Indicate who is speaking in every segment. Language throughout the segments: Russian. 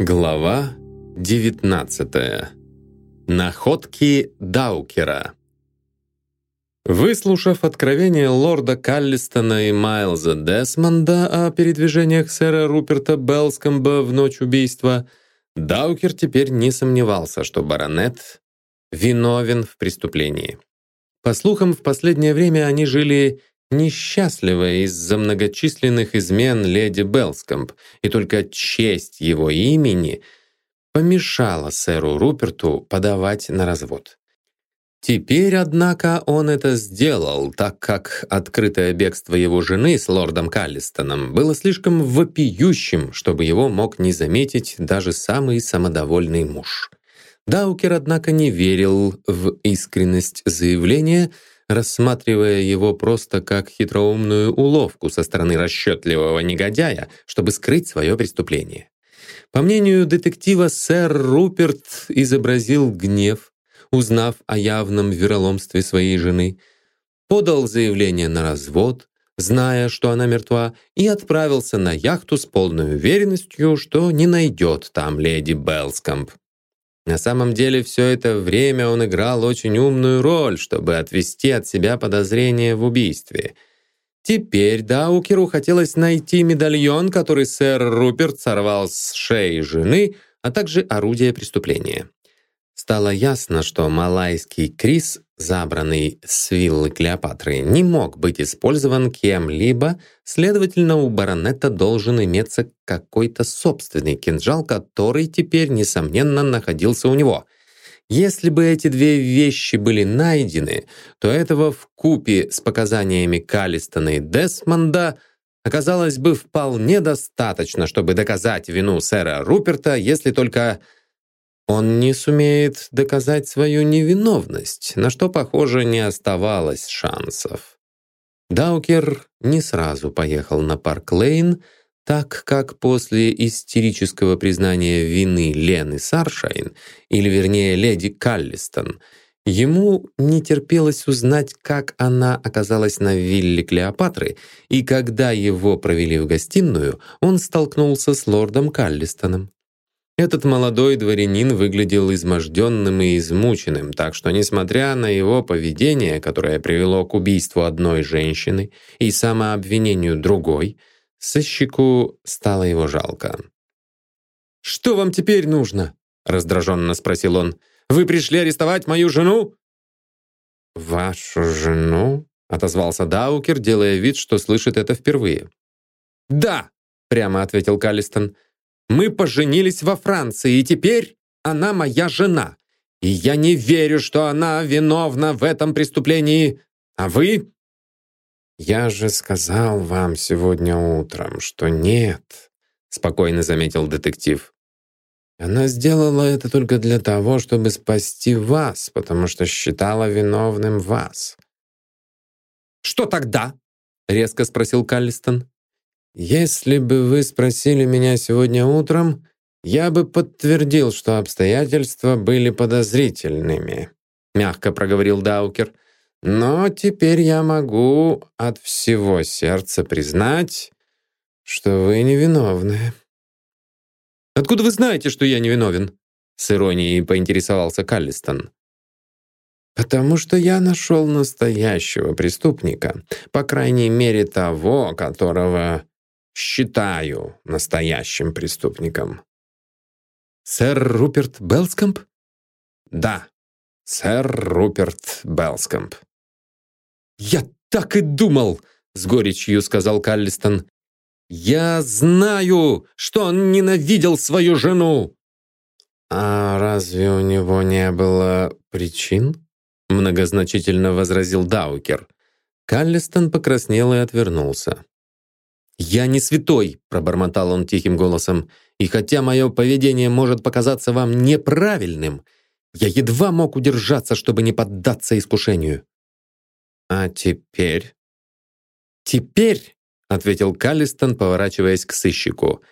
Speaker 1: Глава 19. Находки Даукера. Выслушав откровение лорда Каллистона и Майлза Десмонда о передвижениях сэра Руперта Белскомба в ночь убийства, Даукер теперь не сомневался, что баронет виновен в преступлении. По слухам, в последнее время они жили несчастливая из-за многочисленных измен леди Белскомп, и только честь его имени помешала сэру Руперту подавать на развод. Теперь, однако, он это сделал, так как открытое бегство его жены с лордом Каллистоном было слишком вопиющим, чтобы его мог не заметить даже самый самодовольный муж. Даукер, однако, не верил в искренность заявления, рассматривая его просто как хитроумную уловку со стороны расчетливого негодяя, чтобы скрыть свое преступление. По мнению детектива, сэр Руперт изобразил гнев, узнав о явном вероломстве своей жены, подал заявление на развод, зная, что она мертва, и отправился на яхту с полной уверенностью, что не найдет там леди Белскомп. На самом деле все это время он играл очень умную роль, чтобы отвести от себя подозрения в убийстве. Теперь Даукеру хотелось найти медальон, который сэр Руперт сорвал с шеи жены, а также орудие преступления. Стало ясно, что малайский Крис, забранный с виллы Клеопатры, не мог быть использован кем-либо, следовательно, у баронета должен иметься какой-то собственный кинжал, который теперь, несомненно, находился у него. Если бы эти две вещи были найдены, то этого в купе с показаниями Калистона и Десмонда оказалось бы вполне достаточно, чтобы доказать вину сэра Руперта, если только он не сумеет доказать свою невиновность, на что, похоже, не оставалось шансов. Даукер не сразу поехал на Парк-Лейн, так как после истерического признания вины Лены Саршайн, или вернее леди Каллистон, ему не терпелось узнать, как она оказалась на вилле Клеопатры, и когда его провели в гостиную, он столкнулся с лордом Каллистоном. Этот молодой дворянин выглядел изможденным и измученным, так что, несмотря на его поведение, которое привело к убийству одной женщины и самообвинению другой, сыщику стало его жалко. «Что вам теперь нужно?» — раздраженно спросил он. «Вы пришли арестовать мою жену?» «Вашу жену?» — отозвался Даукер, делая вид, что слышит это впервые. «Да!» — прямо ответил Каллистон. Мы поженились во Франции, и теперь она моя жена. И я не верю, что она виновна в этом преступлении. А вы? Я же сказал вам сегодня утром, что нет, спокойно заметил детектив. Она сделала это только для того, чтобы спасти вас, потому что считала виновным вас. «Что тогда?» — резко спросил Каллистон. «Если бы вы спросили меня сегодня утром, я бы подтвердил, что обстоятельства были подозрительными», мягко проговорил Даукер. «Но теперь я могу от всего сердца признать, что вы невиновны». «Откуда вы знаете, что я невиновен?» С иронией поинтересовался Каллистон. «Потому что я нашел настоящего преступника, по крайней мере того, которого считаю настоящим преступником. Сэр Руперт Белскомп? Да, сэр Руперт Белскомп. Я так и думал, с горечью сказал Каллистон. Я знаю, что он ненавидел свою жену. А разве у него не было причин? Многозначительно возразил Даукер. Каллистон покраснел и отвернулся. «Я не святой», — пробормотал он тихим голосом, «и хотя мое поведение может показаться вам неправильным, я едва мог удержаться, чтобы не поддаться искушению». «А теперь?» «Теперь», — ответил Каллистон, поворачиваясь к сыщику,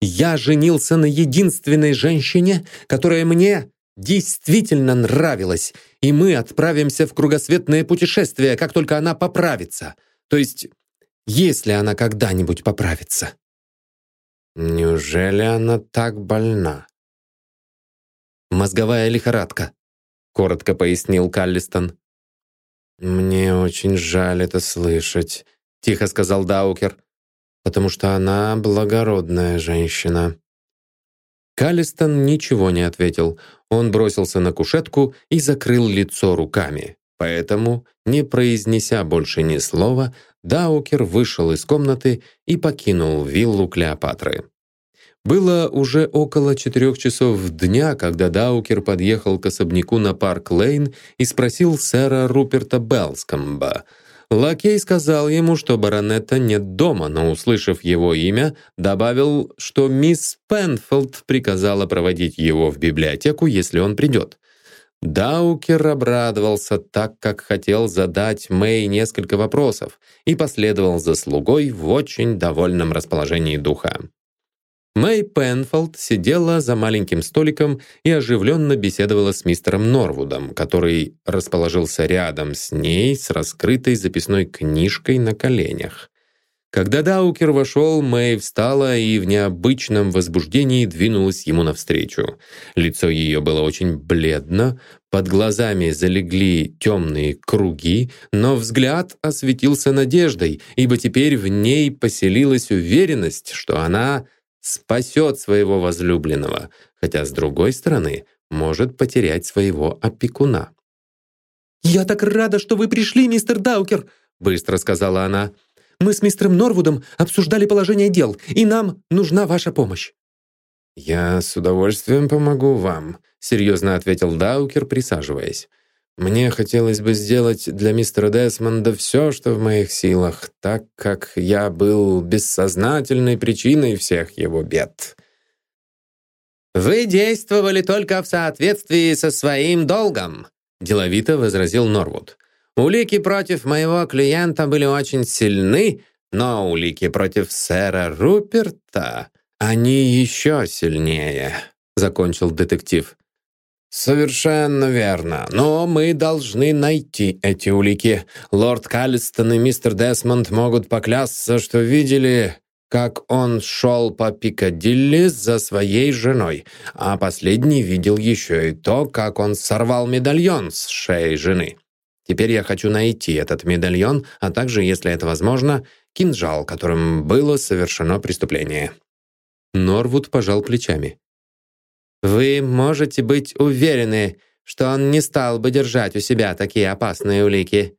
Speaker 1: «я женился на единственной женщине, которая мне действительно нравилась, и мы отправимся в кругосветное путешествие, как только она поправится. То есть если она когда-нибудь поправится. Неужели она так больна?
Speaker 2: «Мозговая лихорадка», — коротко пояснил Каллистон.
Speaker 1: «Мне очень жаль это слышать», — тихо сказал Даукер, «потому что она благородная женщина». Каллистон ничего не ответил. Он бросился на кушетку и закрыл лицо руками. Поэтому, не произнеся больше ни слова, Даукер вышел из комнаты и покинул виллу Клеопатры. Было уже около четырех часов дня, когда Даукер подъехал к особняку на Парк-Лейн и спросил сэра Руперта Белскомба. Лакей сказал ему, что баронета нет дома, но, услышав его имя, добавил, что мисс Пенфилд приказала проводить его в библиотеку, если он придет. Даукер обрадовался так, как хотел задать Мэй несколько вопросов и последовал за слугой в очень довольном расположении духа. Мэй Пенфолд сидела за маленьким столиком и оживленно беседовала с мистером Норвудом, который расположился рядом с ней с раскрытой записной книжкой на коленях. Когда Даукер вошел, Мэй встала и в необычном возбуждении двинулась ему навстречу. Лицо ее было очень бледно, под глазами залегли темные круги, но взгляд осветился надеждой, ибо теперь в ней поселилась уверенность, что она спасет своего возлюбленного, хотя, с другой стороны, может потерять своего опекуна.
Speaker 2: «Я так рада, что вы пришли, мистер Даукер!» — быстро сказала она. «Мы с мистером Норвудом обсуждали положение дел, и нам нужна ваша помощь».
Speaker 1: «Я с удовольствием помогу вам», — серьезно ответил Даукер, присаживаясь. Мне хотелось бы сделать для мистера Десмонда все, что в моих силах, так как я был бессознательной причиной всех его бед.
Speaker 2: «Вы действовали только в соответствии со своим долгом», — деловито возразил Норвуд. «Улики против моего клиента были очень сильны, но улики против сэра Руперта, они еще сильнее», — закончил детектив.
Speaker 1: «Совершенно верно. Но мы должны найти эти улики. Лорд Каллистон и мистер Десмонд могут поклясться, что видели, как он шел по Пикадилли за своей женой, а последний видел еще и то, как он сорвал медальон с шеи жены. Теперь я хочу найти этот медальон, а также, если это возможно, кинжал, которым было совершено преступление».
Speaker 2: Норвуд пожал плечами. Вы можете быть уверены, что он не стал бы держать у себя такие опасные улики.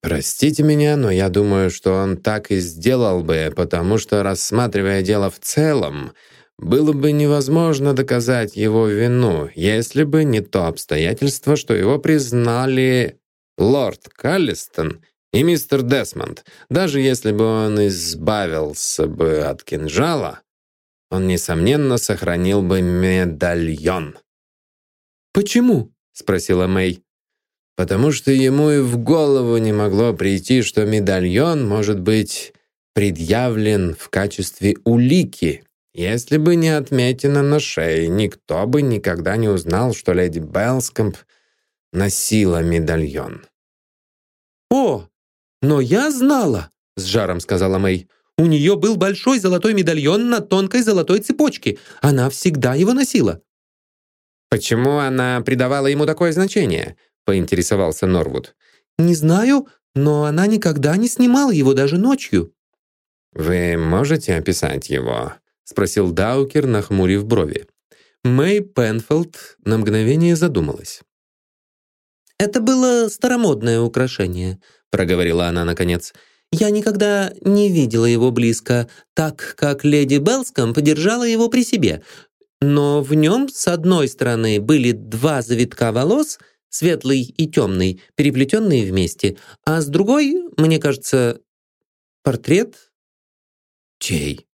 Speaker 1: Простите меня, но я думаю, что он так и сделал бы, потому что, рассматривая дело в целом, было бы невозможно доказать его вину, если бы не то обстоятельство, что его признали лорд Каллистон и мистер Десмонд. Даже если бы он избавился бы от кинжала, он, несомненно, сохранил бы медальон.
Speaker 2: «Почему?» — спросила Мэй.
Speaker 1: «Потому что ему и в голову не могло прийти, что медальон может быть предъявлен в качестве улики. Если бы не отметина на шее, никто бы никогда не узнал, что леди Белскомп носила медальон».
Speaker 2: «О, но я знала!» — с жаром сказала Мэй. У нее был большой золотой медальон на тонкой золотой цепочке. Она всегда его носила».
Speaker 1: «Почему она придавала ему такое значение?» — поинтересовался Норвуд.
Speaker 2: «Не знаю, но она никогда не снимала его даже ночью».
Speaker 1: «Вы можете описать его?» — спросил Даукер, нахмурив брови.
Speaker 2: Мэй Пенфилд на мгновение задумалась. «Это было старомодное украшение», — проговорила она наконец. Я никогда не видела его близко, так как леди Белском подержала его при себе. Но в нем с одной стороны были два завитка волос, светлый и темный, переплетенные вместе, а с другой, мне кажется, портрет?
Speaker 1: Чей?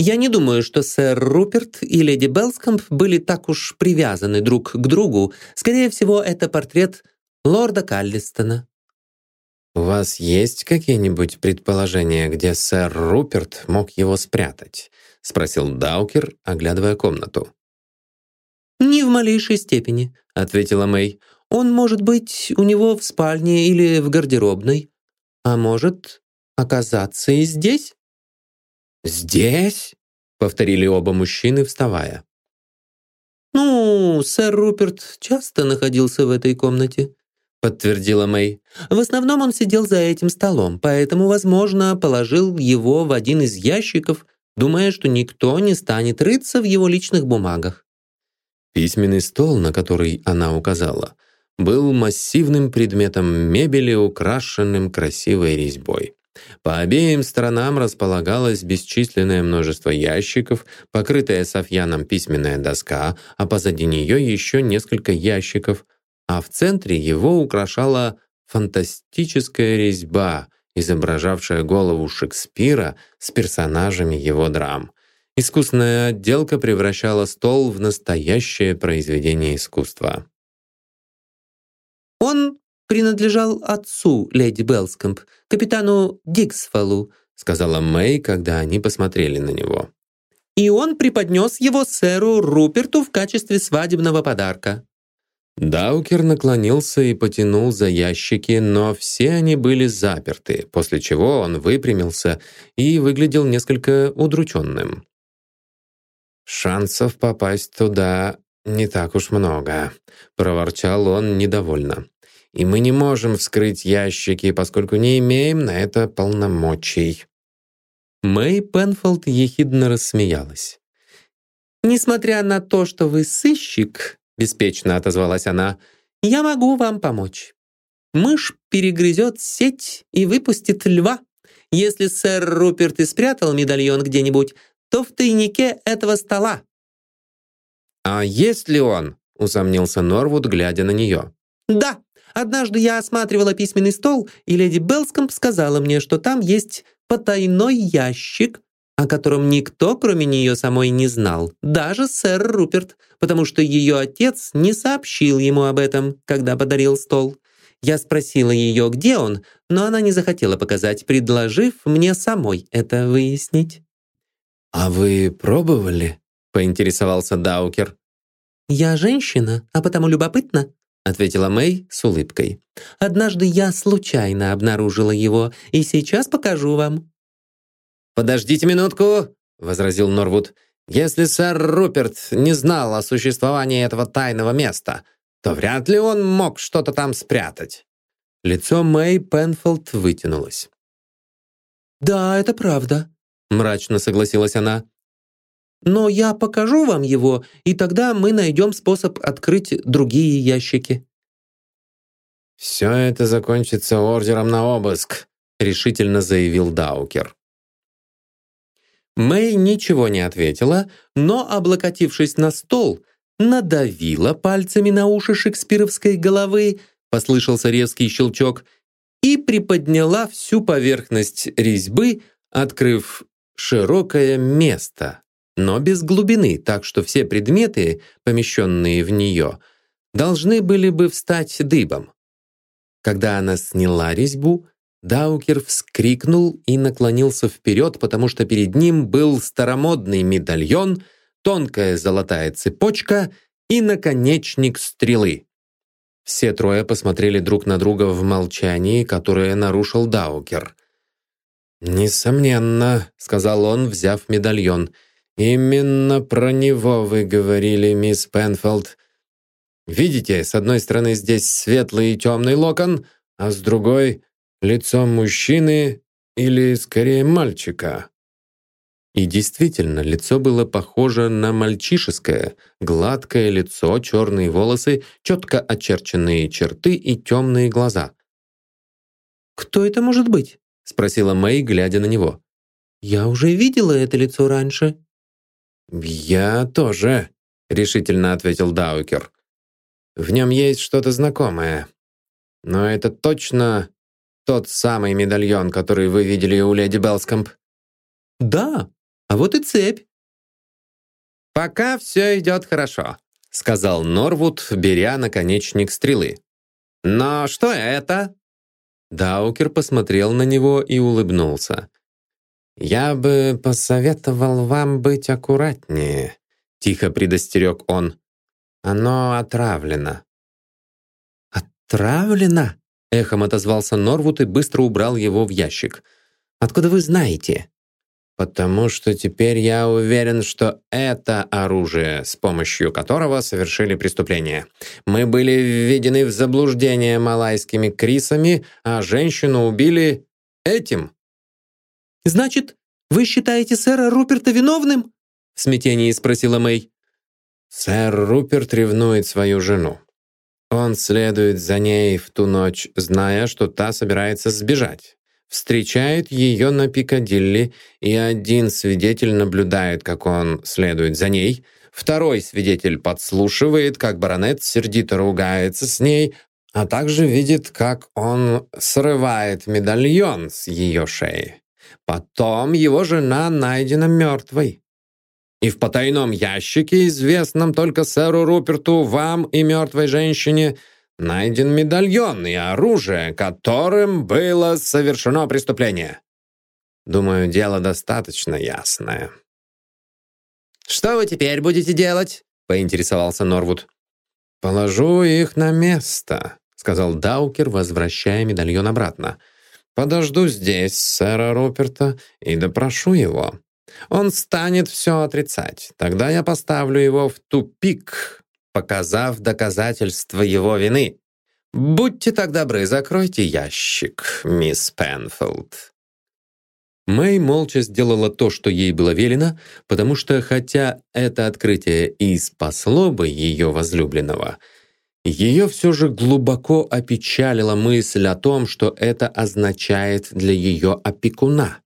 Speaker 2: Я не думаю, что сэр Руперт и леди Белскомп были так уж привязаны друг к другу. Скорее всего, это портрет лорда Каллистона.
Speaker 1: «У вас есть какие-нибудь предположения, где сэр Руперт мог его спрятать?» — спросил Даукер, оглядывая комнату.
Speaker 2: «Не в малейшей степени», — ответила Мэй. «Он может быть у него в спальне или в гардеробной, а может оказаться и здесь».
Speaker 1: «Здесь?» — повторили оба мужчины, вставая.
Speaker 2: «Ну, сэр Руперт часто находился в этой комнате», — подтвердила Мэй. «В основном он сидел за этим столом, поэтому, возможно, положил его в один из ящиков, думая, что никто не станет рыться в его личных бумагах».
Speaker 1: Письменный стол, на который она указала, был массивным предметом мебели, украшенным красивой резьбой. По обеим сторонам располагалось бесчисленное множество ящиков, покрытая софьяном письменная доска, а позади нее еще несколько ящиков, а в центре его украшала фантастическая резьба, изображавшая голову Шекспира с персонажами его драм. Искусная отделка превращала стол в настоящее произведение искусства.
Speaker 2: «Он принадлежал отцу леди Белскомп, капитану Диксфолу»,
Speaker 1: сказала Мэй, когда они посмотрели на него.
Speaker 2: «И он преподнес его сэру Руперту в качестве свадебного подарка».
Speaker 1: Даукер наклонился и потянул за ящики, но все они были заперты, после чего он выпрямился и выглядел несколько удрученным. «Шансов попасть туда не так уж много», — проворчал он недовольно и мы не можем вскрыть ящики, поскольку не имеем на это полномочий».
Speaker 2: Мэй Пенфолд ехидно рассмеялась. «Несмотря на то, что вы сыщик», — беспечно отозвалась она, «я могу вам помочь. Мышь перегрызет сеть и выпустит льва. Если сэр Руперт и спрятал медальон где-нибудь, то в тайнике этого стола».
Speaker 1: «А есть ли он?» — усомнился Норвуд, глядя на нее.
Speaker 2: «Да, Однажды я осматривала письменный стол, и леди Белскомп сказала мне, что там есть потайной ящик, о котором никто, кроме нее самой, не знал, даже сэр Руперт, потому что ее отец не сообщил ему об этом, когда подарил стол. Я спросила ее, где он, но она не захотела показать, предложив мне самой это выяснить.
Speaker 1: «А вы пробовали?» — поинтересовался Даукер.
Speaker 2: «Я женщина, а потому любопытна», ответила Мэй с улыбкой. «Однажды я случайно обнаружила его, и сейчас покажу вам».
Speaker 1: «Подождите минутку», — возразил Норвуд. «Если сэр Руперт не знал о существовании этого тайного места, то вряд ли он мог что-то там спрятать». Лицо Мэй Пенфолд вытянулось.
Speaker 2: «Да, это правда», — мрачно согласилась она. Но я покажу вам его, и тогда мы найдем способ открыть другие ящики».
Speaker 1: «Все это закончится ордером на обыск», — решительно заявил Даукер.
Speaker 2: Мэй ничего не ответила, но, облокотившись на стол, надавила пальцами на уши шекспировской головы, послышался резкий щелчок, и приподняла всю поверхность резьбы, открыв широкое место но без глубины, так что все предметы, помещенные в нее, должны были бы встать дыбом. Когда она сняла резьбу, Даукер вскрикнул и наклонился вперед, потому что перед ним был старомодный медальон, тонкая золотая цепочка и наконечник стрелы. Все трое посмотрели друг на друга в молчании, которое нарушил Даукер. «Несомненно», — сказал он, взяв медальон, — «Именно про него вы говорили, мисс Пенфолд. Видите, с одной стороны здесь светлый и темный локон, а с другой — лицо мужчины или, скорее, мальчика». И действительно, лицо было похоже на мальчишеское, гладкое лицо, черные волосы, четко очерченные черты и темные глаза. «Кто это может быть?» — спросила Мэй, глядя на него. «Я уже видела это лицо раньше».
Speaker 1: «Я тоже», — решительно ответил Даукер. «В нем есть что-то знакомое. Но это точно тот самый медальон, который вы видели у леди Белскомп?»
Speaker 2: «Да, а вот и цепь».
Speaker 1: «Пока все идет хорошо», — сказал Норвуд, беря наконечник стрелы. «Но что это?» Даукер посмотрел на него и улыбнулся. «Я бы посоветовал вам быть аккуратнее», — тихо предостерег он. «Оно отравлено».
Speaker 2: «Отравлено?» — эхом отозвался Норвуд и быстро убрал его в ящик. «Откуда вы знаете?»
Speaker 1: потому что теперь я уверен, что это оружие, с помощью которого совершили преступление. Мы были введены в заблуждение малайскими крисами, а женщину убили этим».
Speaker 2: «Значит, вы считаете сэра Руперта виновным?» в смятении спросила Мэй.
Speaker 1: «Сэр Руперт ревнует свою жену. Он следует за ней в ту ночь, зная, что та собирается сбежать. Встречает ее на Пикадилли, и один свидетель наблюдает, как он следует за ней, второй свидетель подслушивает, как баронет сердито ругается с ней, а также видит, как он срывает медальон с ее шеи. Потом его жена найдена мертвой. И в потайном ящике, известном только сэру Руперту, вам и мертвой женщине, найден медальон и оружие, которым было совершено преступление. Думаю, дело достаточно ясное.
Speaker 2: «Что вы теперь будете делать?» — поинтересовался Норвуд.
Speaker 1: «Положу их на место», — сказал Даукер, возвращая медальон обратно. «Подожду здесь сэра Руперта и допрошу его. Он станет все отрицать. Тогда я поставлю его в тупик, показав доказательства его вины. Будьте так добры, закройте ящик, мисс Пенфилд».
Speaker 2: Мэй молча сделала то, что ей было велено, потому что, хотя это открытие и спасло бы ее возлюбленного, ее все же глубоко опечалила мысль о том, что это означает для ее опекуна.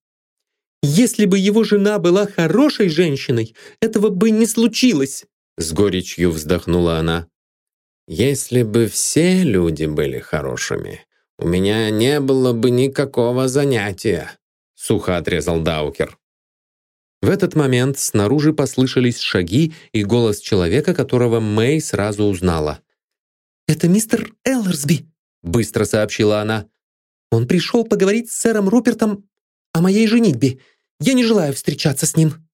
Speaker 2: Если бы его жена была хорошей женщиной, этого бы не случилось!»
Speaker 1: С горечью вздохнула она. «Если бы все люди были хорошими, у меня не было бы никакого занятия», сухо отрезал Даукер.
Speaker 2: В этот момент снаружи послышались шаги и голос человека, которого Мэй сразу узнала. «Это мистер Эллерсби», — быстро сообщила она. «Он пришел поговорить с сэром Рупертом о моей женитьбе. Я не желаю встречаться с ним».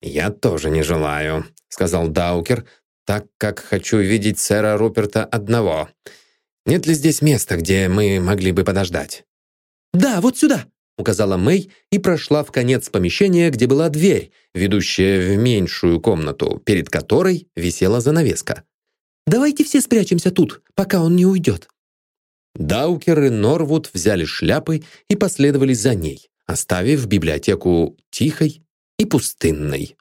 Speaker 1: «Я тоже не желаю», — сказал Даукер, «так как хочу видеть сэра Руперта одного. Нет ли здесь места, где мы могли бы подождать?»
Speaker 2: «Да, вот сюда», — указала Мэй и прошла в конец помещения, где была дверь, ведущая в меньшую комнату, перед которой висела занавеска. «Давайте все спрячемся тут, пока он не уйдет». Даукер и Норвуд взяли шляпы и последовали за ней оставив библиотеку тихой и пустынной.